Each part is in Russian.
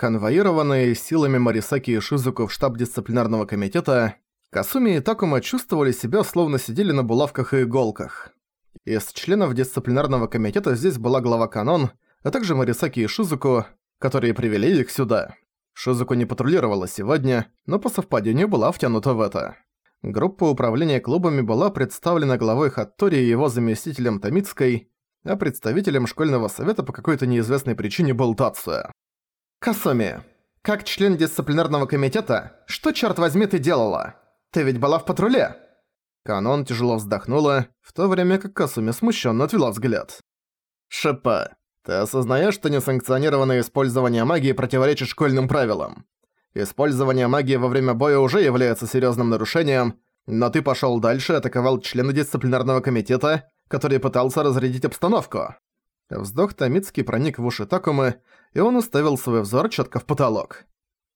Конвоированные силами Марисаки и Шизуку в штаб дисциплинарного комитета, Касуми и Такума чувствовали себя, словно сидели на булавках и иголках. Из членов дисциплинарного комитета здесь была глава Канон, а также Марисаки и Шизуку, которые привели их сюда. Шизуку не патрулировала сегодня, но по совпадению была втянута в это. Группа управления клубами была представлена главой Хаттори и его заместителем Томицкой, а представителем школьного совета по какой-то неизвестной причине был Тацуя. «Касуми, как член дисциплинарного комитета, что, черт возьми, ты делала? Ты ведь была в патруле?» Канон тяжело вздохнула, в то время как Касуми смущенно отвела взгляд. «Шипа, ты осознаешь, что несанкционированное использование магии противоречит школьным правилам? Использование магии во время боя уже является серьезным нарушением, но ты пошел дальше и атаковал члена дисциплинарного комитета, который пытался разрядить обстановку». Вздох Томицкий проник в уши Такумы, и он уставил свой взор четко в потолок.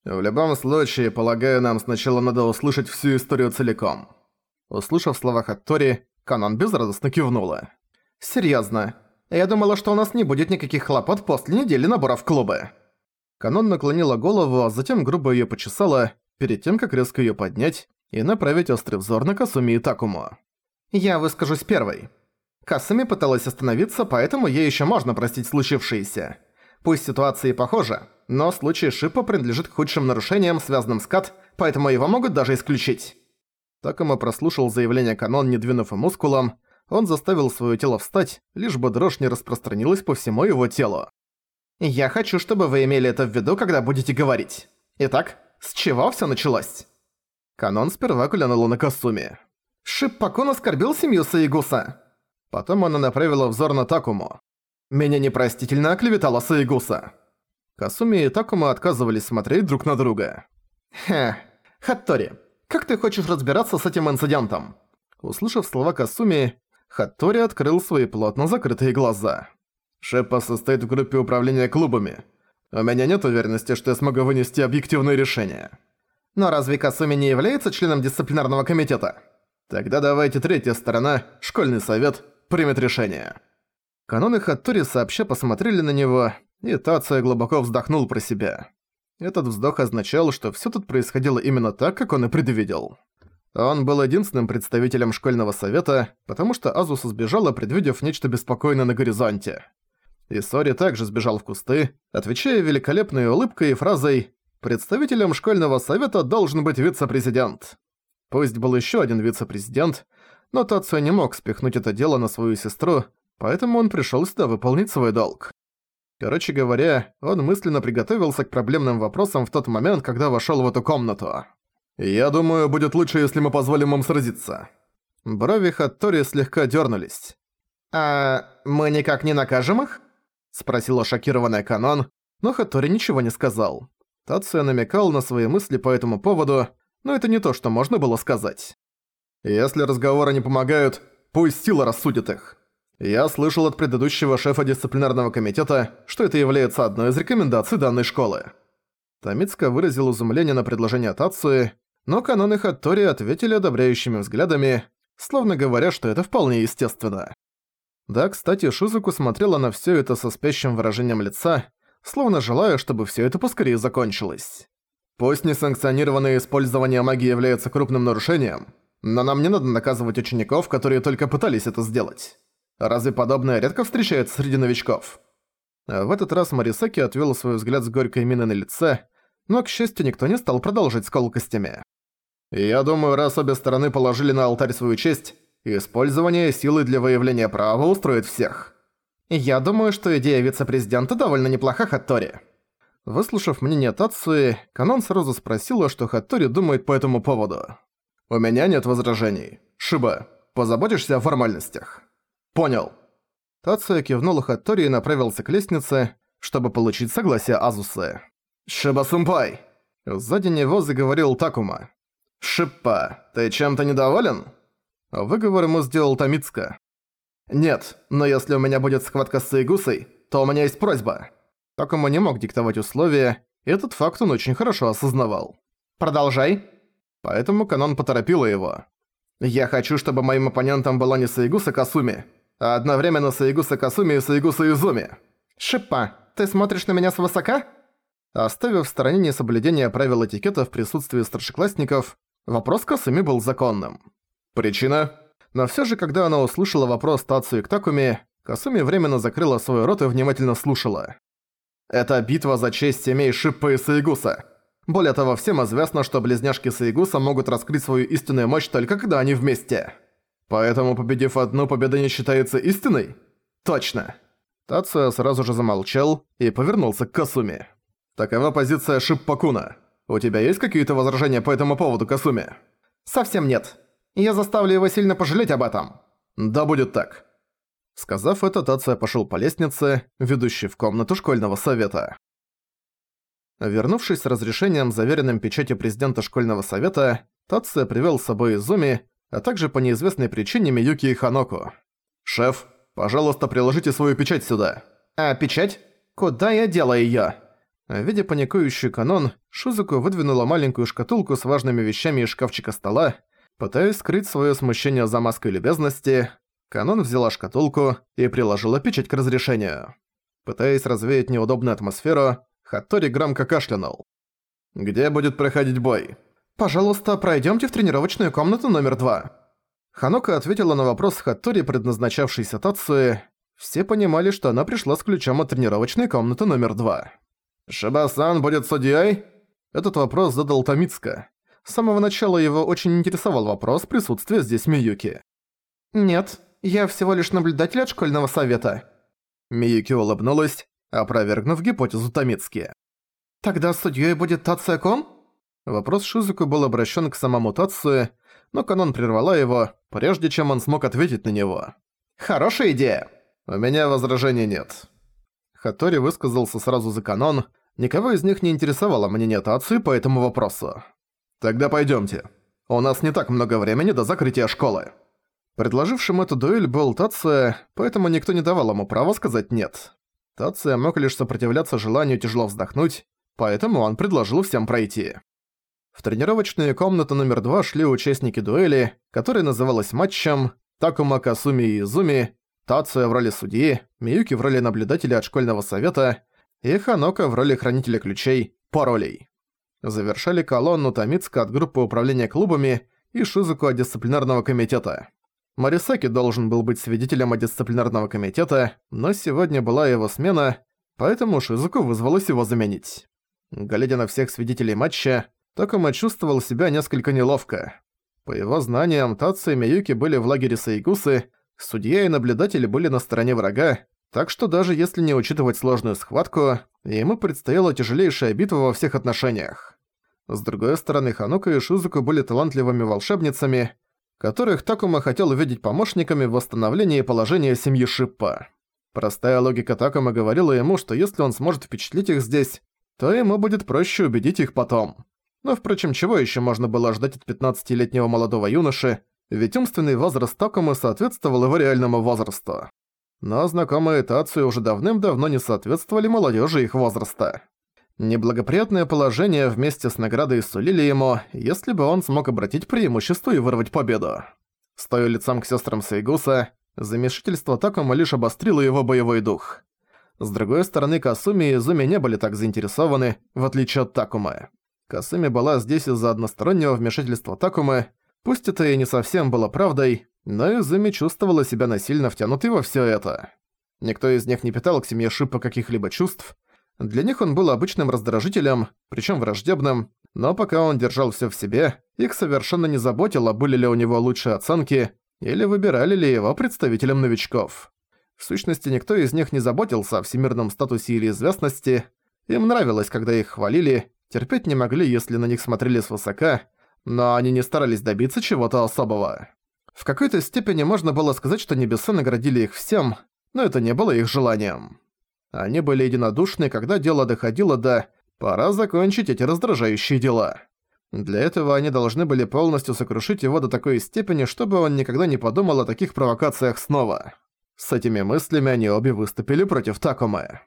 «В любом случае, полагаю, нам сначала надо услышать всю историю целиком». Услышав слова Хаттори, Канон безрадостно кивнула. «Серьёзно. Я думала, что у нас не будет никаких хлопот после недели набора в клубы». Канон наклонила голову, а затем грубо её почесала, перед тем, как резко её поднять и направить острый взор на Касуми и Такому. «Я выскажусь первой. Касуми пыталась остановиться, поэтому ей ещё можно простить случившееся. Пусть ситуация и похожа, но случай Шипа принадлежит к худшим нарушениям, связанным с КАТ, поэтому его могут даже исключить». Такома прослушал заявление Канон, не двинув и мускулом. Он заставил своё тело встать, лишь бы дрожь не распространилась по всему его телу. «Я хочу, чтобы вы имели это в виду, когда будете говорить. Итак, с чего всё началось?» Канон сперва глянула на Касуми. «Шиппакун оскорбил семью Саигуса». Потом она направила взор на Такому. «Меня непростительно оклеветала Саигуса». Касуми и Такума отказывались смотреть друг на друга. «Хе, Хаттори, как ты хочешь разбираться с этим инцидентом?» Услышав слова Касуми, Хаттори открыл свои плотно закрытые глаза. «Шепа состоит в группе управления клубами. У меня нет уверенности, что я смогу вынести объективное решение». «Но разве Касуми не является членом дисциплинарного комитета?» «Тогда давайте третья сторона, школьный совет, примет решение». Канон и Хаттори сообща посмотрели на него, и Тация глубоко вздохнул про себя. Этот вздох означал, что всё тут происходило именно так, как он и предвидел. Он был единственным представителем школьного совета, потому что Азуса сбежала, предвидев нечто беспокойное на горизонте. И Сори также сбежал в кусты, отвечая великолепной улыбкой и фразой «Представителем школьного совета должен быть вице-президент». Пусть был ещё один вице-президент, но Тацио не мог спихнуть это дело на свою сестру, поэтому он пришёл сюда выполнить свой долг. Короче говоря, он мысленно приготовился к проблемным вопросам в тот момент, когда вошёл в эту комнату. «Я думаю, будет лучше, если мы позволим им сразиться». Брови Хаттори слегка дёрнулись. «А мы никак не накажем их?» Спросила шокированная Канон, но Хаттори ничего не сказал. Тация намекал на свои мысли по этому поводу, но это не то, что можно было сказать. «Если разговоры не помогают, пусть сила рассудит их». Я слышал от предыдущего шефа дисциплинарного комитета, что это является одной из рекомендаций данной школы. Томицка выразил изумление на предложение Тацуи, но Канон и Хаттори ответили одобряющими взглядами, словно говоря, что это вполне естественно. Да, кстати, Шизуку смотрела на всё это со спящим выражением лица, словно желая, чтобы всё это поскорее закончилось. Пусть несанкционированное использование магии является крупным нарушением, но нам не надо наказывать учеников, которые только пытались это сделать. Разве подобное редко встречается среди новичков? В этот раз Марисаки отвел свой взгляд с горькой миной на лице, но, к счастью, никто не стал продолжить с колкостями. «Я думаю, раз обе стороны положили на алтарь свою честь, использование силы для выявления права устроит всех». «Я думаю, что идея вице-президента довольно неплоха, Хаттори». Выслушав мнение Тацуи, Канон сразу спросила, что Хаттори думает по этому поводу. «У меня нет возражений. Шиба, позаботишься о формальностях?» «Понял». Тация кивнул Хаттори и направился к лестнице, чтобы получить согласие Азусы. «Шиба-сэмпай!» Сзади него заговорил Такума. «Шиппа, ты чем-то недоволен?» Выговор ему сделал Томицка. «Нет, но если у меня будет схватка с Саигусой, то у меня есть просьба». Такума не мог диктовать условия, и этот факт он очень хорошо осознавал. «Продолжай». Поэтому Канон поторопила его. «Я хочу, чтобы моим оппонентом была не Саигуса Касуми, а одновременно Саигуса Касуми и Саигуса Изуми. «Шиппа, ты смотришь на меня свысока?» Оставив в стороне несоблюдение правил этикета в присутствии старшеклассников, вопрос Касуми был законным. Причина? Но всё же, когда она услышала вопрос Тацию к Такуми, Касуми временно закрыла свой рот и внимательно слушала. «Это битва за честь семей Шиппа и Саигуса. Более того, всем известно, что близняшки Саигуса могут раскрыть свою истинную мощь только когда они вместе. Поэтому, победив одну, победа не считается истиной? Точно!» Тация сразу же замолчал и повернулся к Касуми. Такова позиция Шиппакуна. У тебя есть какие-то возражения по этому поводу, Касуми? Совсем нет. Я заставлю его сильно пожалеть об этом. Да будет так. Сказав это, Тация пошёл по лестнице, ведущей в комнату школьного совета. Вернувшись с разрешением, заверенным печатью президента школьного совета, Тация привёл с собой Изуми, а также по неизвестной причине Миюки и Ханоку. «Шеф, пожалуйста, приложите свою печать сюда». «А печать? Куда я делаю её?» Видя паникующий канон, Шузуку выдвинула маленькую шкатулку с важными вещами из шкафчика стола. Пытаясь скрыть своё смущение за маской любезности, канон взяла шкатулку и приложила печать к разрешению. Пытаясь развеять неудобную атмосферу, Хаттори громко кашлянул. «Где будет проходить бой?» «Пожалуйста, пройдёмте в тренировочную комнату номер два». Ханока ответила на вопрос Хаттори, предназначавшийся Тацуи. Все понимали, что она пришла с ключом от тренировочной комнаты номер два. «Шиба-сан будет судьей?» Этот вопрос задал Томицка. С самого начала его очень интересовал вопрос присутствия здесь Миюки. «Нет, я всего лишь наблюдатель от школьного совета». Миюки улыбнулась, опровергнув гипотезу Томицки. «Тогда судьей будет Тация-кон?» Вопрос Шизуку был обращен к самому Тацию, но Канон прервала его, прежде чем он смог ответить на него. «Хорошая идея!» «У меня возражений нет. Хатори высказался сразу за канон. Никого из них не интересовало мнение Тацию по этому вопросу. «Тогда пойдёмте. У нас не так много времени до закрытия школы». Предложившим эту дуэль был Тация, поэтому никто не давал ему права сказать «нет». Тация мог лишь сопротивляться желанию тяжело вздохнуть, поэтому он предложил всем пройти. В тренировочную комнату номер два шли участники дуэли, которая называлась матчем Такума Касуми и Изуми, Тацуя в роли судьи, Миюки в роли наблюдателя от школьного совета и Ханока в роли хранителя ключей, паролей. Завершали колонну Томицка от группы управления клубами и Шизуку от дисциплинарного комитета. Марисаки должен был быть свидетелем дисциплинарного комитета, но сегодня была его смена, поэтому Шизуку вызвалось его заменить. Глядя на всех свидетелей матча, Токома чувствовал себя несколько неловко. По его знаниям, Тацу и Миюки были в лагере Саигусы, Судья и наблюдатели были на стороне врага, так что даже если не учитывать сложную схватку, ему предстояла тяжелейшая битва во всех отношениях. С другой стороны, Ханука и Шузуку были талантливыми волшебницами, которых Такума хотел увидеть помощниками в восстановлении положения семьи Шиппа. Простая логика Такума говорила ему, что если он сможет впечатлить их здесь, то ему будет проще убедить их потом. Но, впрочем, чего еще можно было ждать от 15-летнего молодого юноши, ведь умственный возраст Такумы соответствовал его реальному возрасту. Но знакомые Тацию уже давным-давно не соответствовали молодежи их возраста. Неблагоприятное положение вместе с наградой сулили ему, если бы он смог обратить преимущество и вырвать победу. Стоя лицом к сестрам Сейгуса, замешательство Такума лишь обострило его боевой дух. С другой стороны, Касуми и Изуми не были так заинтересованы, в отличие от Такумы. Касуми была здесь из-за одностороннего вмешательства Такумы, Пусть это и не совсем было правдой, но Изуми чувствовала себя насильно втянутой во всё это. Никто из них не питал к семье Шипа каких-либо чувств. Для них он был обычным раздражителем, причём враждебным, но пока он держал всё в себе, их совершенно не заботило, были ли у него лучшие оценки, или выбирали ли его представителем новичков. В сущности, никто из них не заботился о всемирном статусе или известности, им нравилось, когда их хвалили, терпеть не могли, если на них смотрели свысока, но они не старались добиться чего-то особого. В какой-то степени можно было сказать, что небеса наградили их всем, но это не было их желанием. Они были единодушны, когда дело доходило до «пора закончить эти раздражающие дела». Для этого они должны были полностью сокрушить его до такой степени, чтобы он никогда не подумал о таких провокациях снова. С этими мыслями они обе выступили против Такумы.